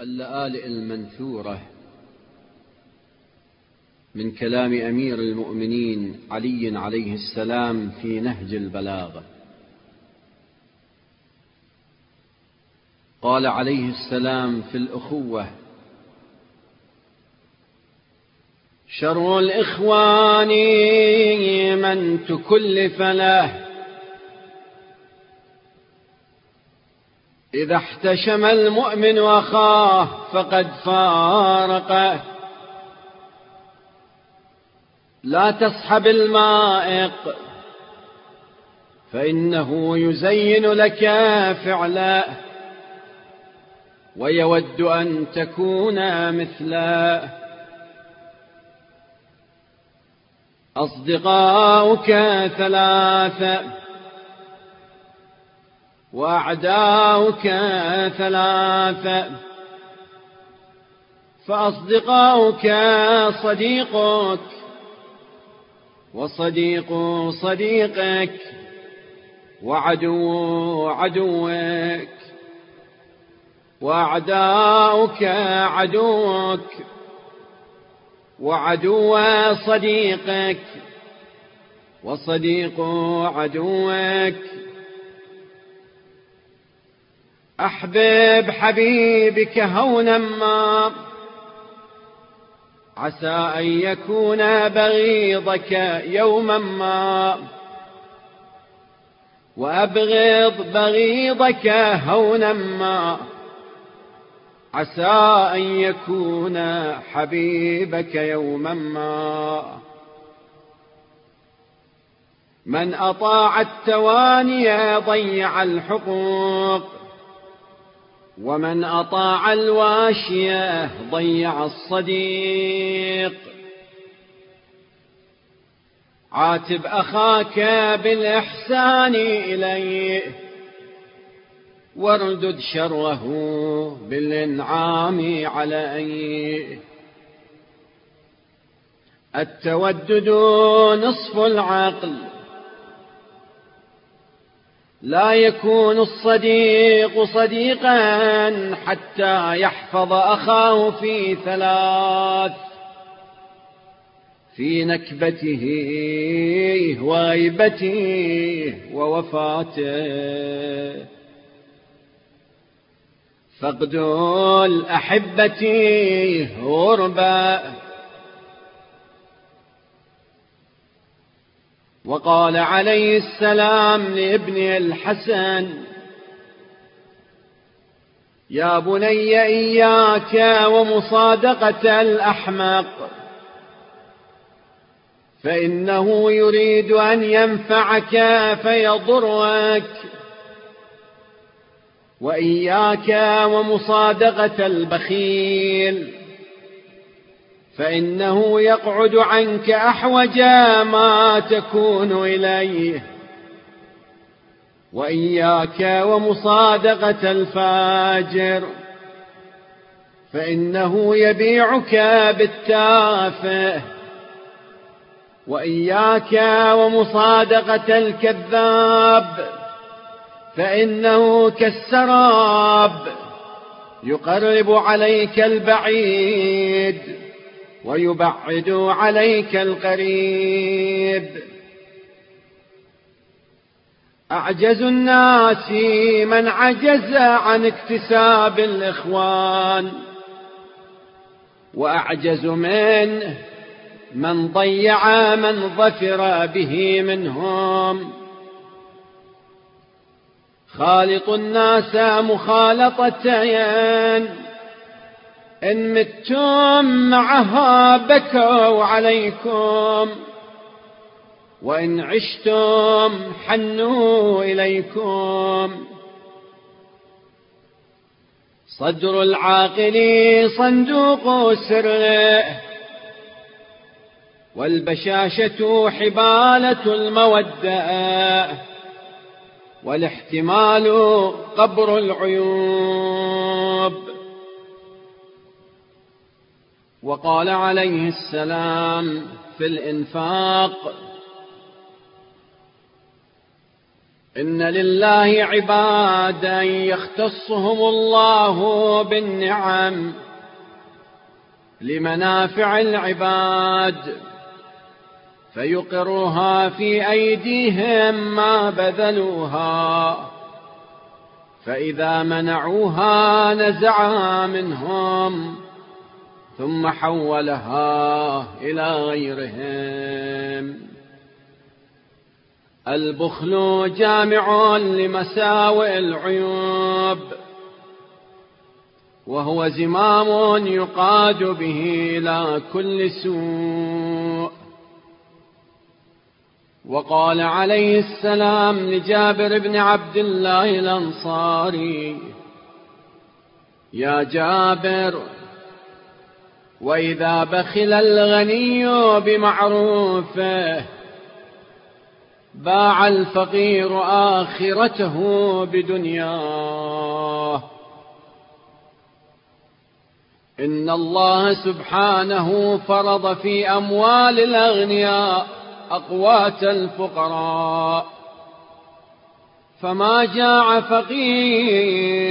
اللآلئ المنثورة من كلام أمير المؤمنين علي عليه السلام في نهج البلاغة. قال عليه السلام في الأخوة شر الإخوان من تكلف له إذا احتشم المؤمن أخاه فقد فارقه لا تصحب المائق فإنه يزين لك فعلا. ويود أن تكون مثلا. أصدقاؤك ثلاثة. وأعداؤك ثلاثة فأصدقاؤك صديقك وصديق صديقك وعدو عدوك وأعداؤك عدوك وعدو صديقك وصديق عدوك. أحبب حبيبك هونا ما. عسى أن يكون بغيضك يوما ما. وأبغض بغيضك هونا ما. عسى أن يكون حبيبك يوما ما. من أطاع التواني ضيع الحقوق. ومن أطاع الواشية ضيع الصديق. عاتب أخاك بالإحسان إليه واردد شره بالإنعام عليه. التودد نصف العقل لا يكون الصديق صديقا حتى يحفظ أخاه في ثلاث. في نكبته وغيبته ووفاته. فقد الأحبة غربا وقال عليه السلام لابن الحسن يا بني إياك ومصادقة الأحمق فإنه يريد أن ينفعك فيضرك وإياك ومصادقة البخيل. فإنه يقعد عنك أحوج ما تكون إليه. وإياك ومصادقة الفاجر. فإنه يبيعك بالتافه. وإياك ومصادقة الكذاب. فإنه كالسراب يقرب عليك البعيد. ويبعد عليك القريب. أعجز الناس من عجز عن اكتساب الإخوان وأعجز منه من ضيع من ظفر به منهم. خالط الناس مخالطتين إن متم معها بكوا عليكم. وإن عشتم حنوا إليكم. صدر العاقل صندوق سره. والبشاشة حبالة المودة. والاحتمال قبر العيوب. وقال عليه السلام في الإنفاق إن لله عبادا يختصهم الله بالنعم لمنافع العباد فيقرها في أيديهم ما بذلوها فإذا منعوها نزعها منهم ثم حولها إلى غيرهم. البخل جامع لمساوئ العيوب وهو زمام يقاد به إلى كل سوء. وقال عليه السلام لجابر بن عبد الله الأنصاري يا جابر وإذا بخل الغني بمعروفه باع الفقير آخرته بدنياه. إن الله سبحانه فرض في أموال الأغنياء أقوات الفقراء. فما جاع فقير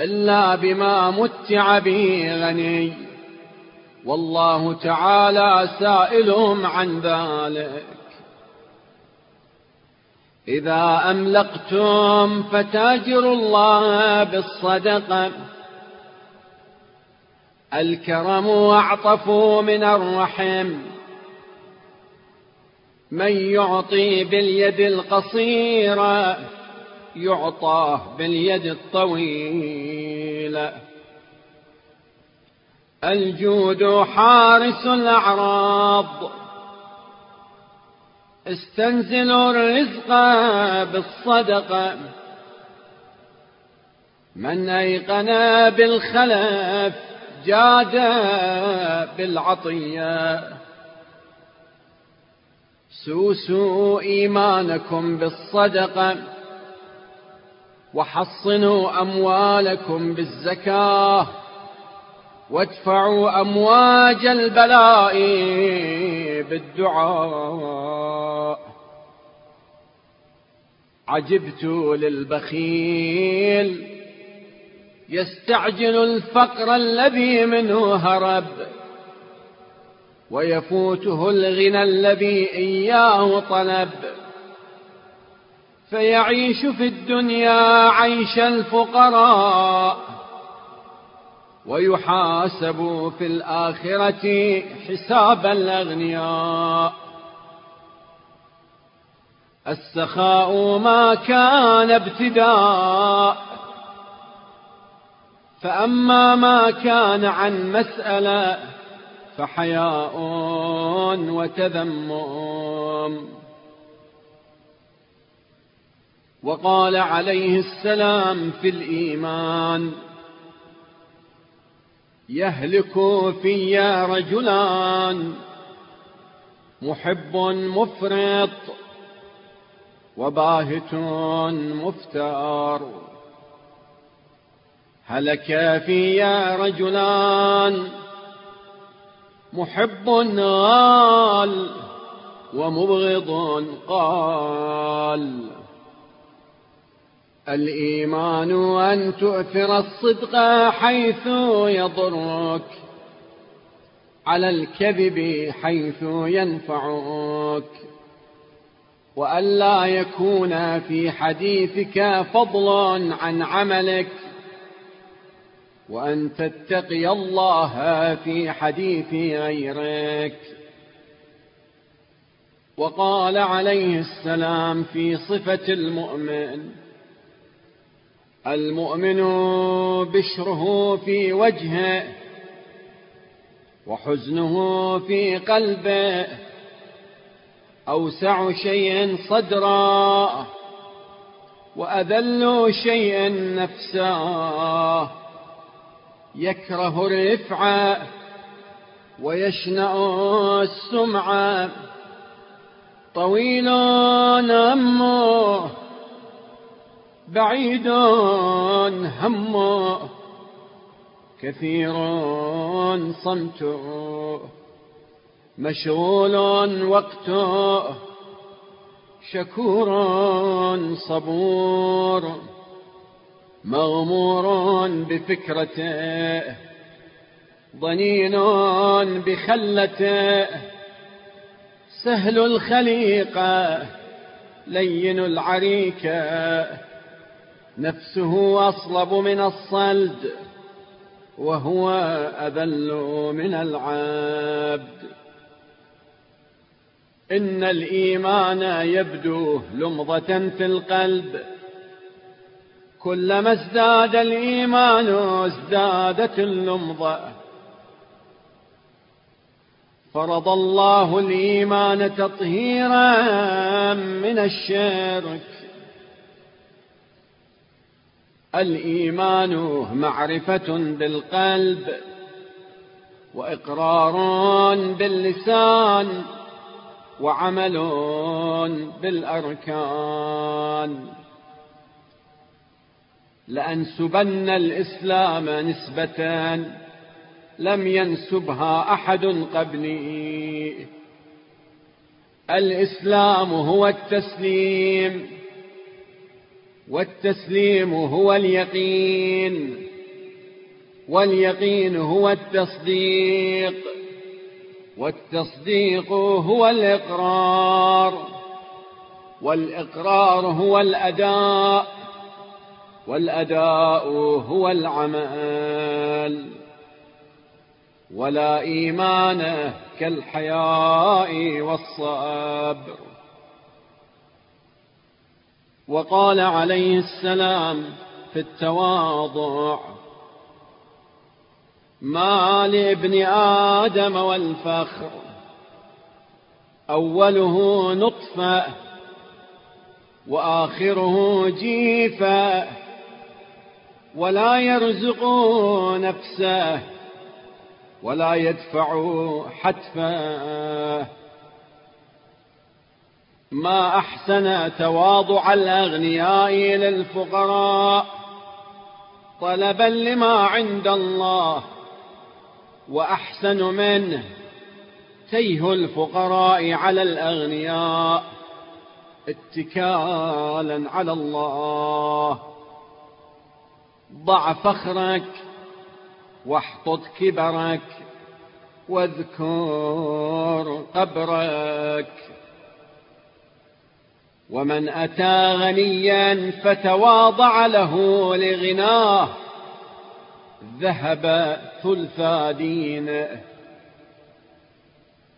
إلا بما متع به غني. والله تعالى سائلهم عن ذلك. إذا أملقتم فتاجروا الله بالصدقة. الكرم أعطف من الرحم. من يعطي باليد القصيرة. يعطاه باليد الطويلة الجود حارس الأعراض. استنزلوا الرزق بالصدقة من أيقن بالخلف جاد بالعطية. سوسوا إيمانكم بالصدقة وحصنوا أموالكم بالزكاة وادفعوا أمواج البلاء بالدعاء. عجبت للبخيل يستعجل الفقر الذي منه هرب ويفوته الغنى الذي إياه طلب. فيعيش في الدنيا عيش الفقراء ويحاسب في الآخرة حساب الأغنياء. السخاء ما كان ابتداء فأما ما كان عن مسألة فحياء وتذمم. وقال عليه السلام في الإيمان يهلك في رجلان محب مفرط وباهت مفتار. هلك في رجلان محب غال ومبغض قال. الإيمان أن تؤثر الصدق حيث يضرك على الكذب حيث ينفعك. وأن لا يكون في حديثك فضل عن عملك. وأن تتقي الله في حديث غيرك. وقال عليه السلام في صفة المؤمن المؤمن بشره في وجهه وحزنه في قلبه. أوسع شيء صدرا وأذل شيء نفسا يكره الرفع ويشنأ السمع. طويل أمه بعيد همه كثير صمته مشغول وقته شكور صبور. مغمور بفكرته ضنين بخلته سهل الخليقة لين العريكة نفسه أصلب من الصلد وهو أذل من العبد. إن الإيمان يبدو لمضة في القلب. كلما ازداد الإيمان ازدادت اللمضة. فرض الله الإيمان تطهيرا من الشرك. الإيمان معرفة بالقلب وإقرار باللسان وعمل بالأركان. لأنسبن الإسلام نسبة لم ينسبها أحد قبلي. الإسلام هو التسليم. والتسليم هو اليقين واليقين هو التصديق والتصديق هو الإقرار والإقرار هو الأداء والأداء هو العمل. ولا إيمان كالحياء والصبر. وقال عليه السلام في التواضع ما لابن آدم والفخر أوله نطفة وآخره جيفة ولا يرزق نفسه ولا يدفع حتفه. ما أحسن تواضع الأغنياء للفقراء طلبا لما عند الله وأحسن منه تيه الفقراء على الأغنياء اتكالا على الله. ضع فخرك واحطط كبرك واذكر قبرك. ومن أتى غنيا فتواضع له لغناه ذهب ثلثا دينه.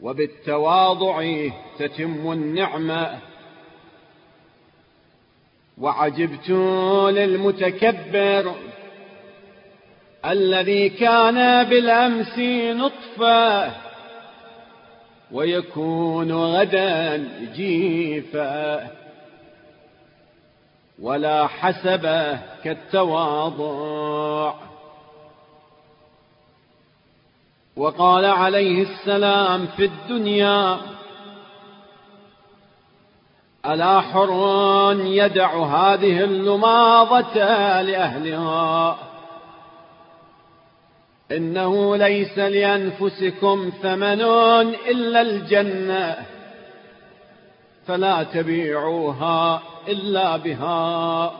وبالتواضع تتم النعمة. وعجبت للمتكبر الذي كان بالأمس نطفة ويكون غدا جيفا. ولا حسب كالتواضع. وقال عليه السلام في الدنيا ألا حر يدع هذه اللماضة لأهلها؟ إنه ليس لأنفسكم ثمن إلا الجنة. فلا تبيعوها إلا بها.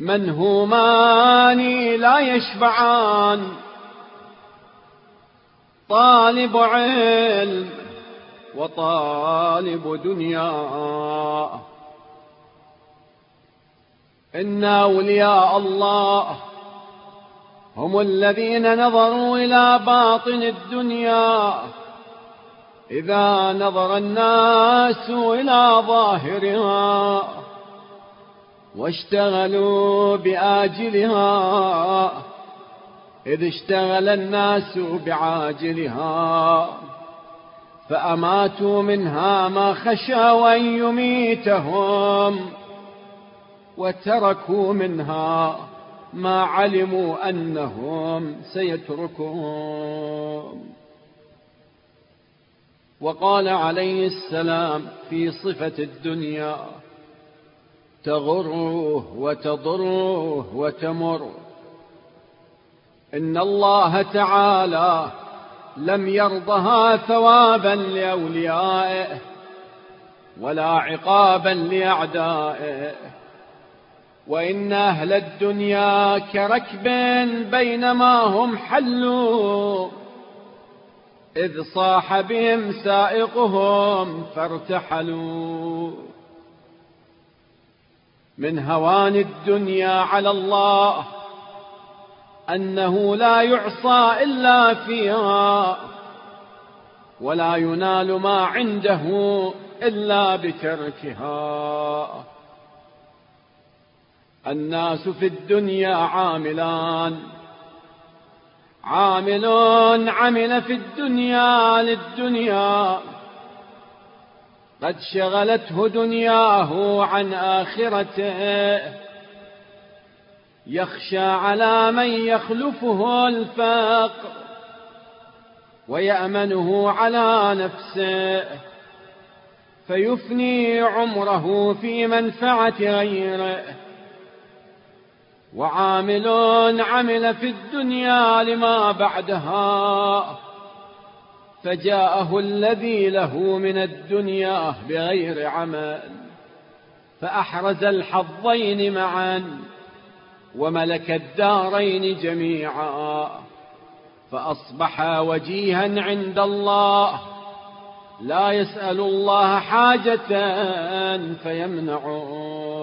منهومان لا يشبعان. طالب علم وطالب دنيا. إن أولياء الله هم الذين نظروا إلى باطن الدنيا. إذا نظر الناس إلى ظاهرها واشتغلوا بآجلها إذ اشتغل الناس بعاجلها فأماتوا منها ما خشوا أن يميتهم وتركوا منها ما علموا أنهم سيتركون وقال عليه السلام في صفة الدنيا تغره وتضره وتمر. إن الله تعالى لم يرضها ثوابا لأوليائه ولا عقابا لأعدائه. وإن أهل الدنيا كركب بينما هم حلوا. إذ صاح بهم سائقهم فارتحلوا. من هوان الدنيا على الله أنه لا يعصى إلا فيها ولا ينال ما عنده إلا بتركها. الناس في الدنيا عاملان. عامل عمل في الدنيا للدنيا. قد شغلته دنياه عن آخرته. يخشى على من يخلفه الفقر ويأمنه على نفسه. فيفني عمره في منفعة غيره. وعامل عمل في الدنيا لما بعدها فجاءه الذي له من الدنيا بغير عمل فأحرز الحظين معا وملك الدارين جميعا فأصبح وجيها عند الله لا يسأل الله حاجة فيمنعه.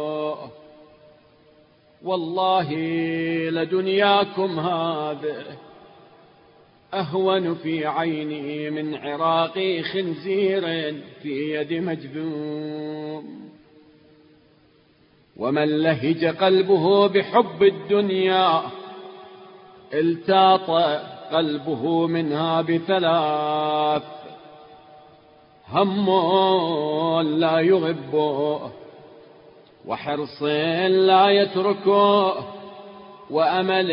والله لدنياكم هذه أهون في عيني من عراق خنزير في يد مجذوم. ومن لهج قلبه بحب الدنيا التاط قلبه منها بثلاث. هم لا يغبه وحرص لا يتركه وأمل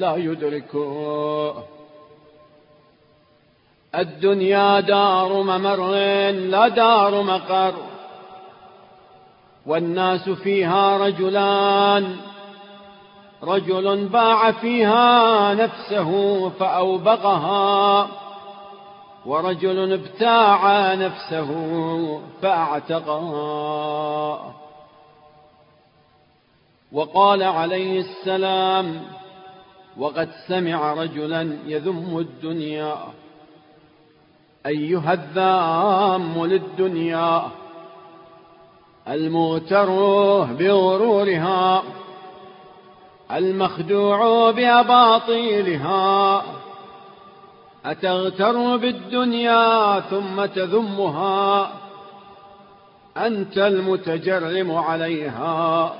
لا يدركه. الدنيا دار ممر لا دار مقر. والناس فيها رجلان رجل باع فيها نفسه فأوبقها ورجل ابتاع نفسه فاعتقها وقال عليه السلام وقد سمع رجلا يذم الدنيا. أيها الذام للدنيا. المغتر بغرورها. المخدوع بأباطيلها. أتغتر بالدنيا ثم تذمها؟ أنت المتجرم عليها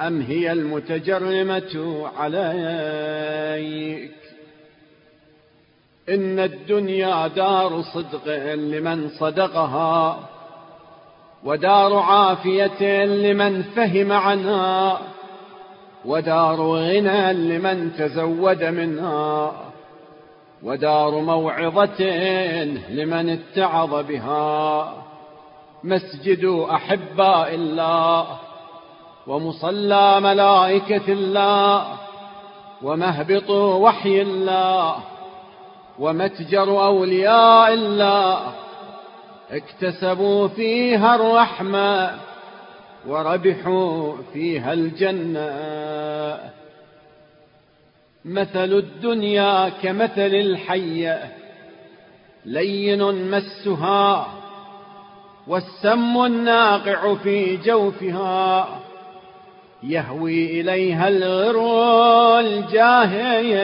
أم هي المتجرمة عليك؟ إن الدنيا دار صدق لمن صدقها ودار عافية لمن فهم عنها ودار غنى لمن تزود منها ودار موعظة لمن اتعظ بها. مسجد أحباء إلله ومصلى ملائكة الله ومهبط وحي الله ومتجر أولياء الله اكتسبوا فيها الرحمة وربحوا فيها الجنة. مثل الدنيا كمثل الحية لين مسها والسم الناقع في جوفها. يهوي إليها الغر الجاهل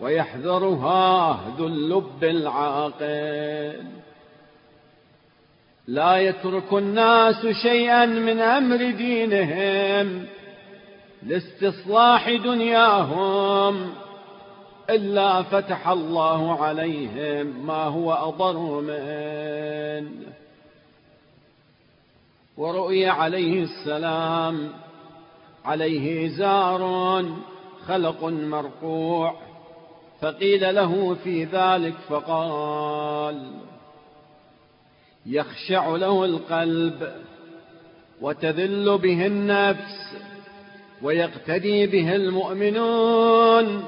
ويحذرها ذو اللب العاقل. لا يترك الناس شيئا من أمر دينهم. لاستصلاح دنياهم إلا فتح الله عليهم ما هو أضر منه ورؤي عليه السلام عليه زار خلق مرقوع فقيل له في ذلك فقال يخشع له القلب وتذل به النفس ويقتدي به المؤمنون.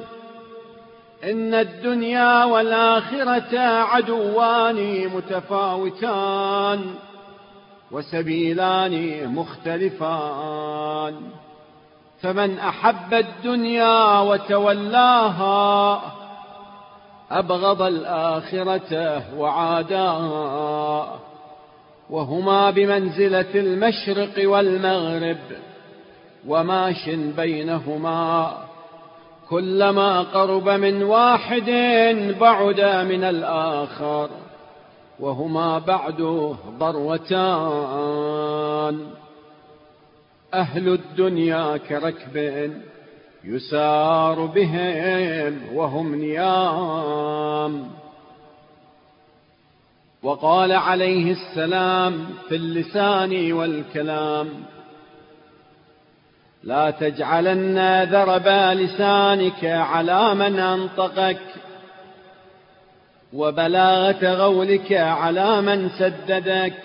إن الدنيا والآخرة عدوان متفاوتان وسبيلان مختلفان. فمن أحب الدنيا وتولاها أبغض الآخرة وعاداها وهما بمنزلة المشرق والمغرب. وماش بينهما كلما قرب من واحد بعد من الآخر وهما بعد ضروتان أهل الدنيا كركب يسار بهم وهم نيام وقال عليه السلام في اللسان والكلام لا تجعلن ذرب لسانك على من أنطقك وبلاغة غولك على من سددك.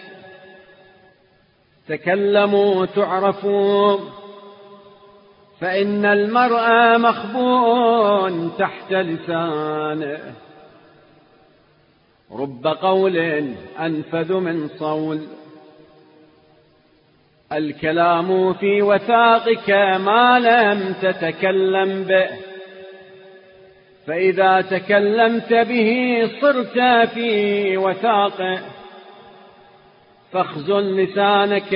تكلموا تعرفوا فإن المرء مخبوء تحت لسانه. رب قول أنفذ من صول. الكلام في وثاقك ما لم تتكلم به. فإذا تكلمت به صرت في وثاقه. فاخزن لسانك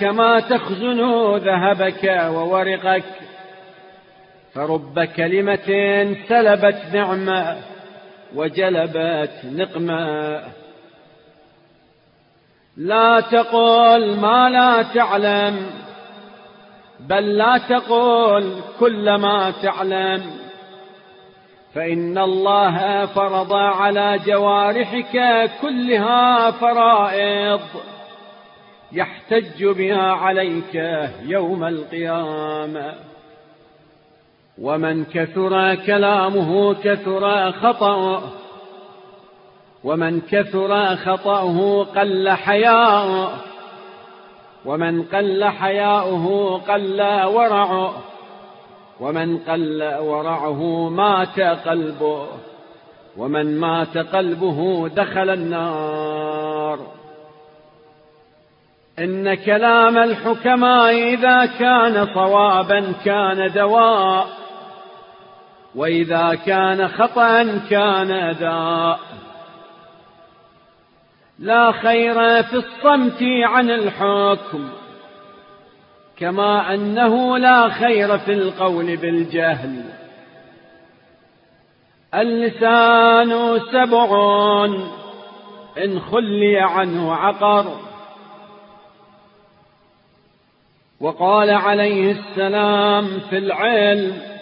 كما تخزن ذهبك وورقك. فرب كلمة سلبت نعمة وجلبت نقمة. لا تقل ما لا تعلم بل لا تقل كل ما تعلم. فإن الله فرض على جوارحك كلها فرائض يحتج بها عليك يوم القيامة. ومن كثر كلامه كثر خطأه ومن كثر خطأه قل حياؤه ومن قل حياؤه قل ورعه ومن قل ورعه مات قلبه ومن مات قلبه دخل النار. إن كلام الحكماء إذا كان صوابا كان دواء وإذا كان خطأ كان داء لا خير في الصمت عن الحكم كما أنه لا خير في القول بالجهل. اللسان سبع إن خلي عنه عقر. وقال عليه السلام في العلم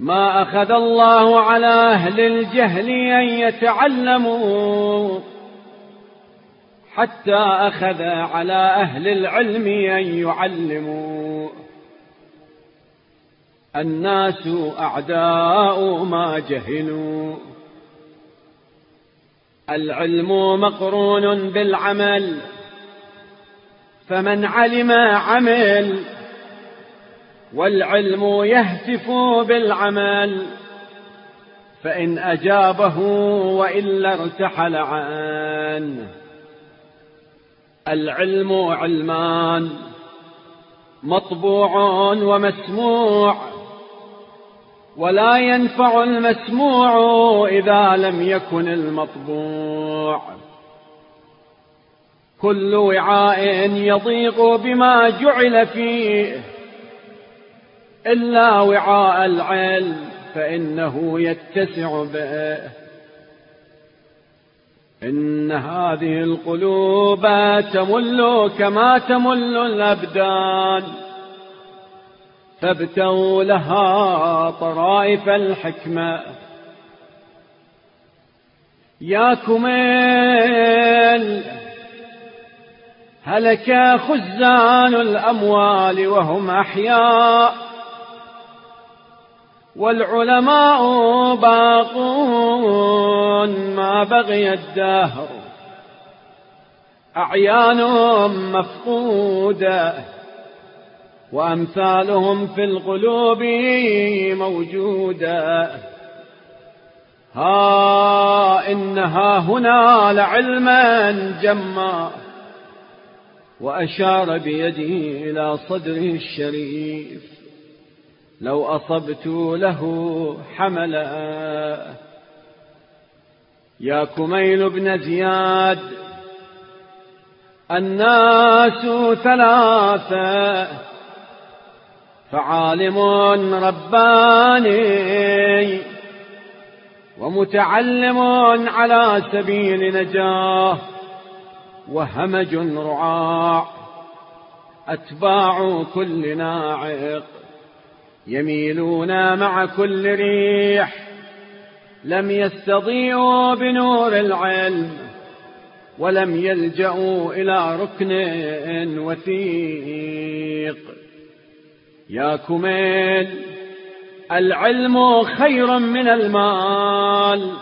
ما أخذ الله على أهل الجهل أن يتعلموا حتى أخذ على أهل العلم أن يعلموا. الناس أعداء ما جهلوا. العلم مقرون بالعمل فمن علم عمل والعلم يهتف بالعمل فإن أجابه وإلا ارتحل عنه العلم علمان مطبوع ومسموع ولا ينفع المسموع إذا لم يكن المطبوع. كل وعاء يضيق بما جعل فيه إلا وعاء العلم فإنه يتسع به. إن هذه القلوب تمل كما تمل الأبدان. فابتغوا لها طرائف الحكمة. يا كميل هلك خزان الأموال وهم أحياء. والعلماء باقون ما بغي الدهر. أعيان مفقودة وأمثالهم في القلوب موجودة. ها إنها هنا لعلما جما وأشار بيده إلى صدره الشريف. لو أصبت له حملا. يا كميل بن زياد الناس ثلاثة فعالم رباني ومتعلم على سبيل نجاة وهمج رعاع أتباع كل ناعق. يميلون مع كل ريح لم يستضيعوا بنور العلم ولم يلجأوا إلى ركن وثيق. يا كميل العلم خير من المال.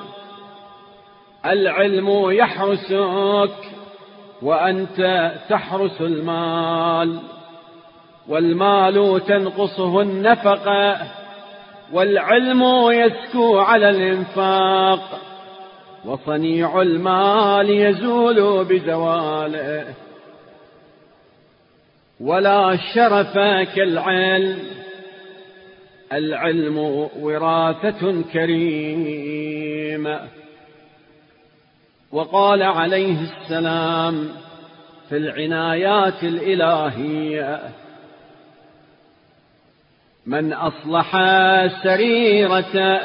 العلم يحرسك وأنت تحرس المال. والمال تنقصه النفقة والعلم يسكو على الإنفاق وصنيع المال يزول بزواله ولا شرف كالعلم العلم وراثة كريمة وقال عليه السلام في العنايات الإلهية من أصلح سريرته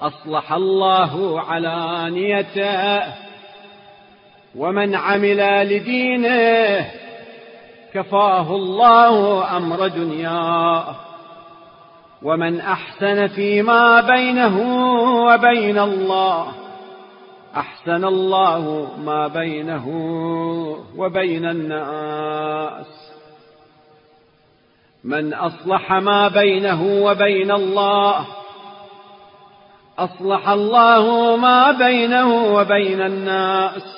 أصلح الله علانيته ومن عمل لدينه كفاه الله أمر دنياه. ومن أحسن فيما بينه وبين الله أحسن الله ما بينه وبين الناس. من أصلح ما بينه وبين الله أصلح الله ما بينه وبين الناس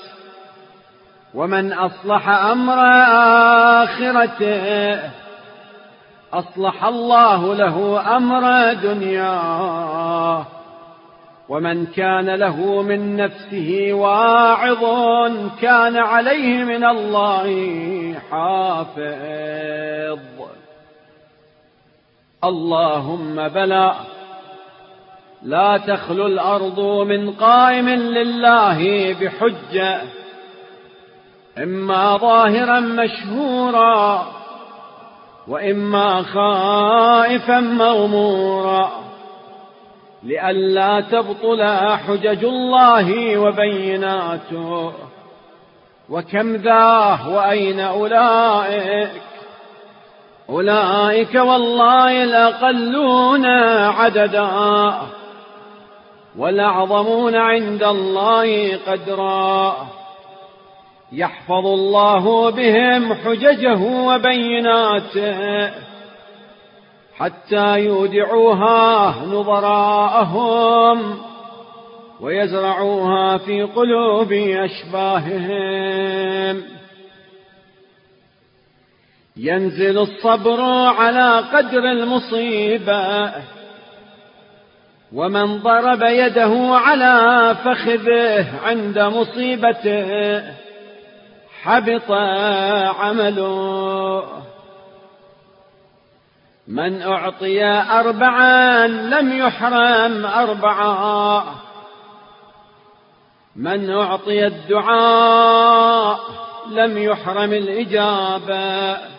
ومن أصلح أمر آخرته أصلح الله له أمر دنياه ومن كان له من نفسه واعظ كان عليه من الله حافظ. اللهم بلى. لا تخلو الأرض من قائم لله بحجة. إما ظاهرا مشهورا وإما خائفا مغمورا. لئلا تبطل حجج الله وبيناته. وكم ذاه وأين أولئك؟ أولئك والله الأقلون عددا والأعظمون عند الله قدرا. يحفظ الله بهم حججه وبيناته حتى يودعوها نظراءهم ويزرعوها في قلوب أشباههم. ينزل الصبر على قدر المصيبة ومن ضرب يده على فخذه عند مصيبته حبط عمله. من أعطي أربعا لم يحرم أربعا. من أعطي الدعاء لم يحرم الإجابة.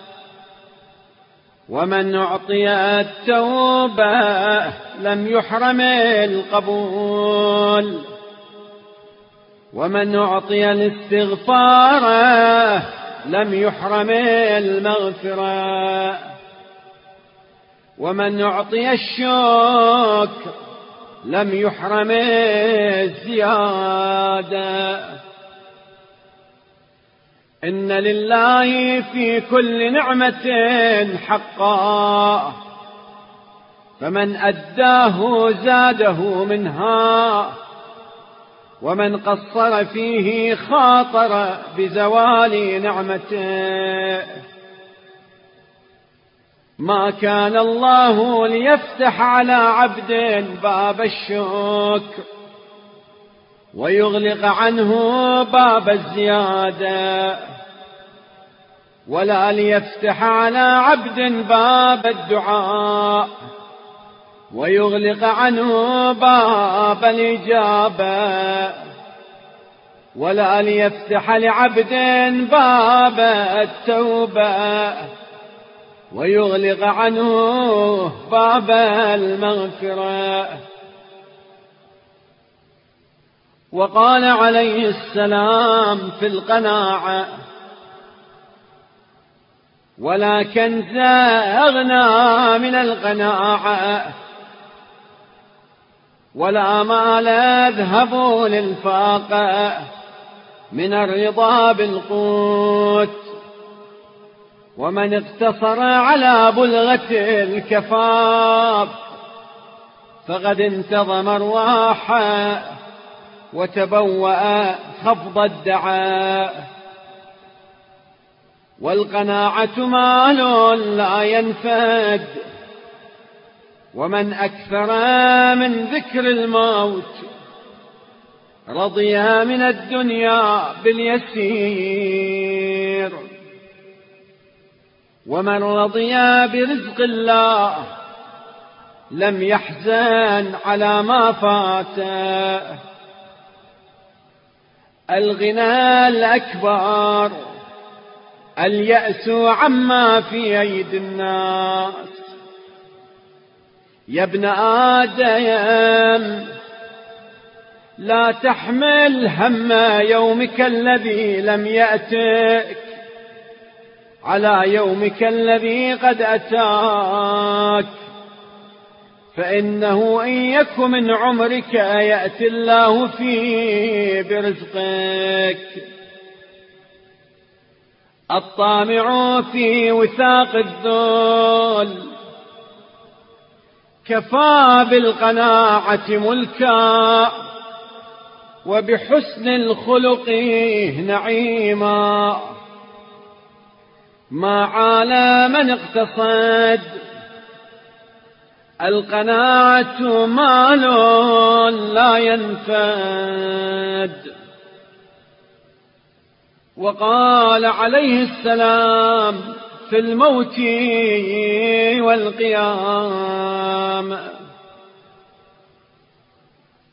ومن أعطي التوبة لم يحرم القبول. ومن أعطي الاستغفار لم يحرم المغفرة. ومن أعطي الشكر لم يحرم الزيادة. إن لله في كل نعمة حقا. فمن أداه زاده منها. ومن قصر فيه خاطر بزوال نعمته. ما كان الله ليفتح على عبد باب الشكر. ويغلق عنه باب الزيادة. ولا ليفتح على عبد باب الدعاء. ويغلق عنه باب الإجابة. ولا ليفتح لعبد باب التوبة. ويغلق عنه باب المغفرة. وقال عليه السلام في القناعة ولا كنز أغنى من القناعة ولا مال أذهب للفاقة من الرضا بالقوت ومن اقتصر على بلغة الكفاف فقد انتظم رواحا وتبوأ خفض الدعاء. والقناعة مال لا ينفد. ومن أكثر من ذكر الموت رضي من الدنيا باليسير. ومن رضي برزق الله لم يحزن على ما فاته. الغنى الأكبر اليأس عما في أيدي الناس. يا ابن آدم لا تحمل هم يومك الذي لم يأتك على يومك الذي قد أتاك. فإنه إن يك من عمرك يأتي الله فيه برزقك. الطامع في وثاق الذل. كفى بالقناعة ملكا. وبحسن الخلق نعيما. ما عالى من اقتصد القناعة مال لا ينفد. وقال عليه السلام في الموت والقيام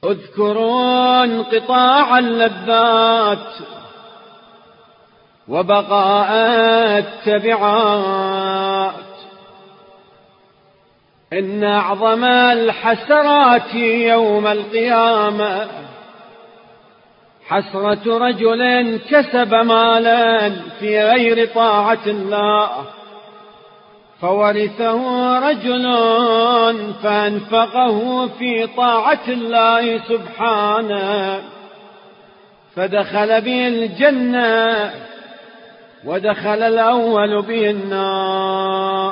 اذكروا انقطاع اللذات وبقاء التبعات. إن أعظم الحسرات يوم القيامة. حسرة رجل كسب مالا في غير طاعة الله. فورثه رجل فأنفقه في طاعة الله سبحانه. فدخل به الجنة ودخل الأول به النار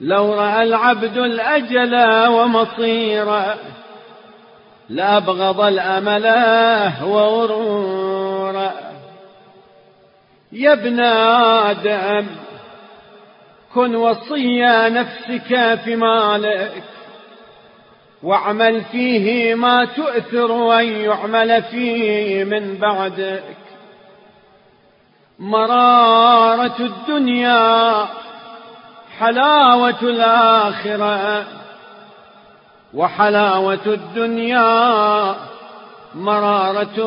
لو رأى العبد الأجل ومصيره لأبغض الأمل وغرورا يا ابن آدم كن وصي نفسك في مالك واعمل فيه ما تؤثر أن يعمل فيه من بعدك. مرارة الدنيا حلاوة الآخرة وحلاوة الدنيا مرارة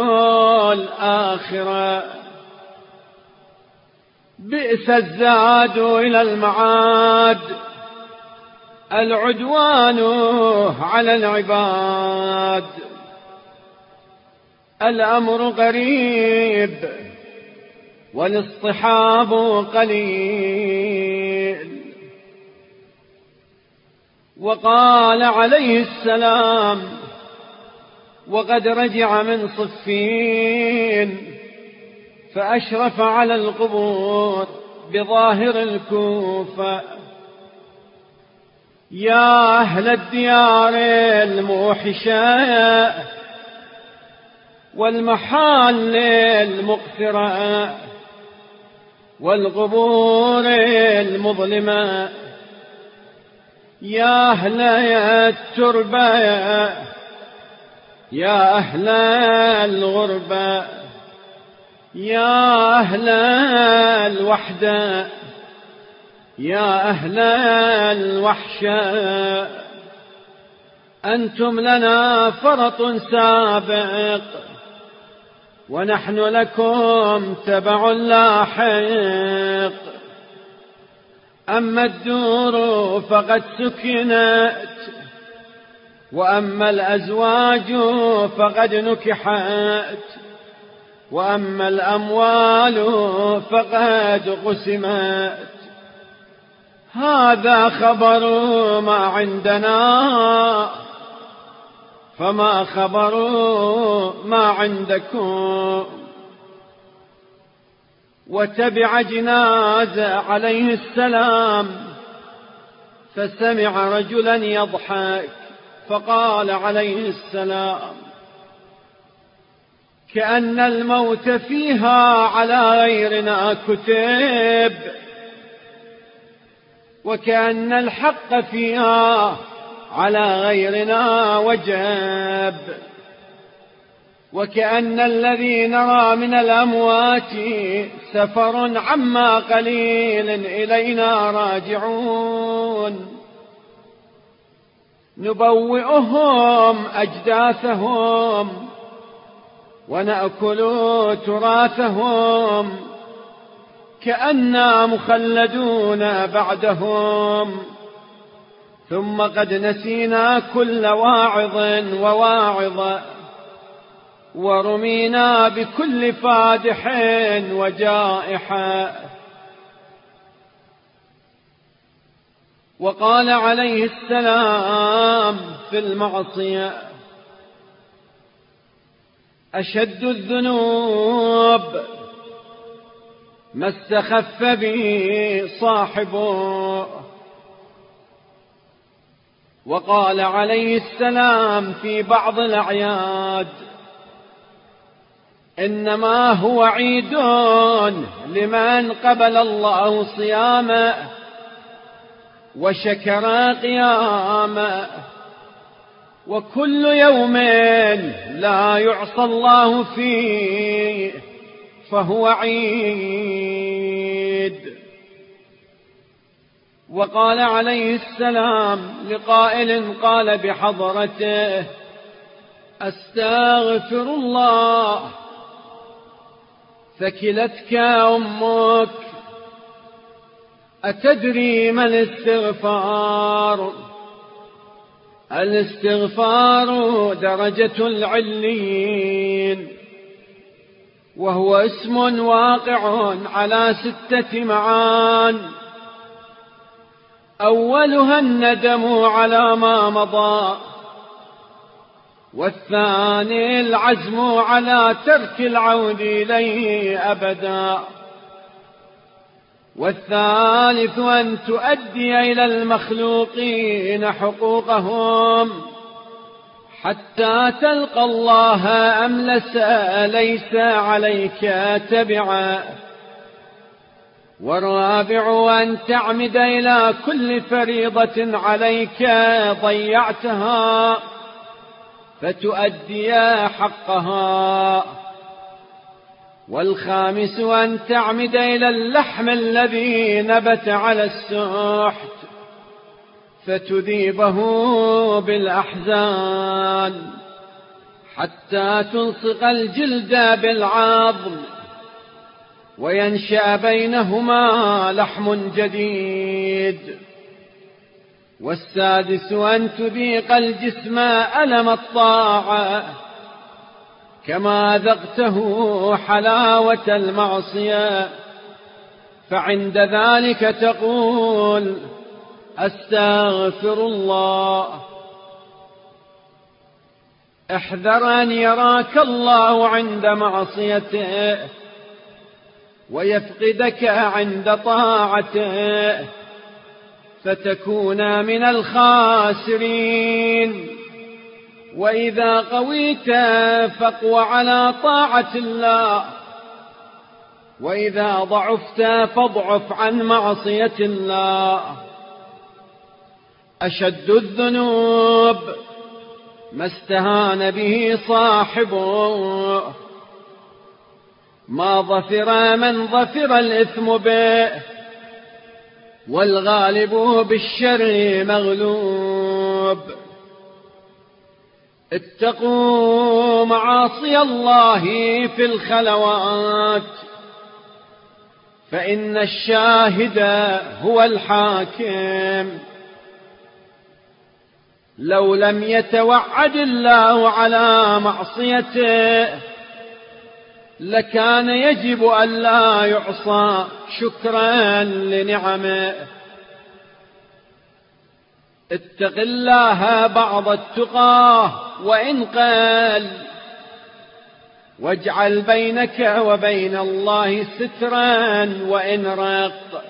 الآخرة. بئس الزاد إلى المعاد العدوان على العباد. الأمر قريب والإصطحاب قليل. وقال عليه السلام وقد رجع من صفين فأشرف على القبور بظاهر الكوفة. يا أهل الديار الموحشة والمحال المقفرة والقبور المظلمة. يا أهل التربة يا أهل الغربة يا أهل الوحدة يا أهل الوحشة. أنتم لنا فرط سابق ونحن لكم تبع لاحق. أما الدور فقد سكنت وأما الأزواج فقد نكحت وأما الأموال فقد قسمت. هذا خبر ما عندنا فما خبر ما عندكم؟ وتبع جنازة عليه السلام فسمع رجلا يضحك فقال عليه السلام كأن الموت فيها على غيرنا كتب وكأن الحق فيها على غيرنا وجب وكأن الذي نرى من الأموات سفر عما قليل إلينا راجعون. نبوئهم أجداثهم ونأكل تراثهم كأنا مخلدون بعدهم. ثم قد نسينا كل واعظ وواعظ ورمينا بكل فادح وجائحة وقال عليه السلام في المعصية أشد الذنوب ما استخف به صاحبه. وقال عليه السلام في بعض الأعياد إنما هو عيد لمن قبل الله صيامه وشكر قيامه وكل يوم لا يعصى الله فيه فهو عيد. وقال عليه السلام لقائل قال بحضرته أستغفر الله ثكلتك أمك. أتدري ما الاستغفار؟ الاستغفار درجة العليين. وهو اسم واقع على ستة معان. أولها الندم على ما مضى. والثاني العزم على ترك العود إليه أبدا. والثالث أن تؤدي إلى المخلوقين حقوقهم. حتى تلقى الله أملس ليس عليك تبعا. والرابع أن تعمد إلى كل فريضة عليك ضيعتها. فتؤدي حقها. والخامس أن تعمد إلى اللحم الذي نبت على السحت فتذيبه بالأحزان حتى تلصق الجلد بالعظم وينشأ بينهما لحم جديد. والسادس أن تذيق الجسم ألم الطاعة كما ذقته حلاوة المعصية فعند ذلك تقول أستغفر الله. احذر أن يراك الله عند معصيته ويفقدك عند طاعته. فتكون من الخاسرين. وإذا قويت فاقو على طاعة الله. وإذا ضعفت فاضعف عن معصية الله. أشد الذنوب ما استهان به صاحبه. ما ظفر من ظفر الإثم به. والغالب بالشر مغلوب. اتقوا معاصي الله في الخلوات فإن الشاهد هو الحاكم. لو لم يتوعد الله على معصيته لكان يجب أن لا يعصى شكرا لنعمه اتق الله بعض التقاه وإن قال واجعل بينك وبين الله سترا وإن رق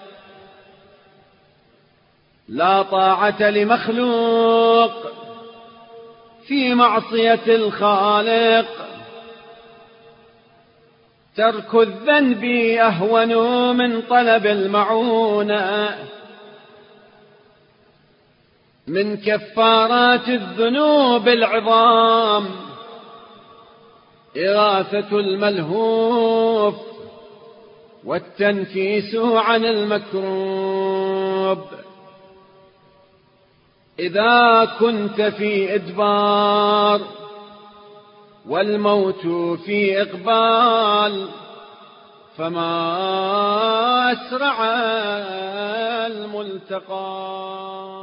لا طاعة لمخلوق في معصية الخالق. ترك الذنب أهون من طلب المعونة. من كفارات الذنوب العظام إغاثة الملهوف والتنكيس عن المكروب. إذا كنت في إدبار والموت في إقبال فما أسرع الملتقى.